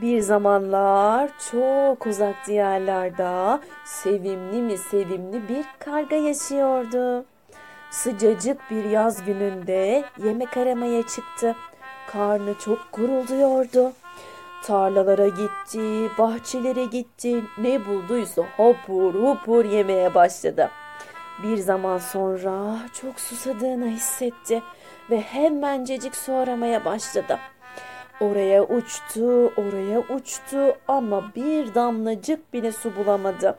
Bir zamanlar çok uzak diyarlarda sevimli mi sevimli bir karga yaşıyordu. Sıcacık bir yaz gününde yemek aramaya çıktı. Karnı çok gurulduyordu. Tarlalara gitti, bahçelere gitti, ne bulduysa hopur hopur yemeye başladı. Bir zaman sonra çok susadığını hissetti ve hemencecik su aramaya başladı. Oraya uçtu, oraya uçtu ama bir damlacık bile su bulamadı.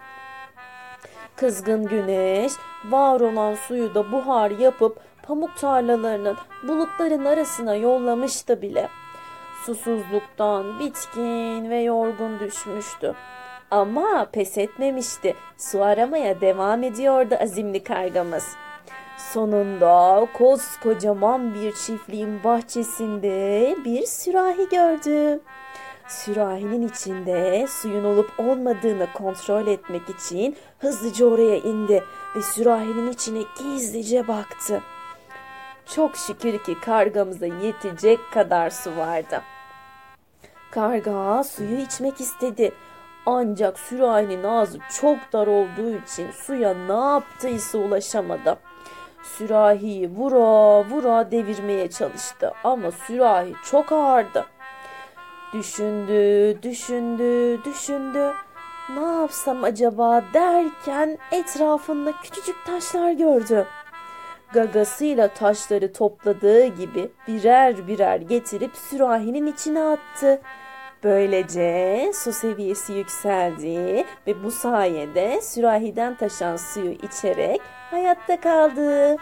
Kızgın güneş var olan suyu da buhar yapıp pamuk tarlalarının bulutların arasına yollamıştı bile. Susuzluktan bitkin ve yorgun düşmüştü. Ama pes etmemişti. Su aramaya devam ediyordu azimli kargamız. Sonunda koskocaman bir çiftliğin bahçesinde bir sürahi gördü. Sürahinin içinde suyun olup olmadığını kontrol etmek için hızlıca oraya indi ve sürahinin içine gizlice baktı. Çok şükür ki kargamıza yetecek kadar su vardı. Karga suyu içmek istedi. Ancak sürahinin ağzı çok dar olduğu için suya ne yaptıysa ulaşamadı. Sürahiyi vura vura devirmeye çalıştı ama sürahi çok ağırdı. Düşündü, düşündü, düşündü. Ne yapsam acaba derken etrafında küçücük taşlar gördü. Gagasıyla taşları topladığı gibi birer birer getirip sürahinin içine attı. Böylece su seviyesi yükseldi ve bu sayede sürahiden taşan suyu içerek hayatta kaldı.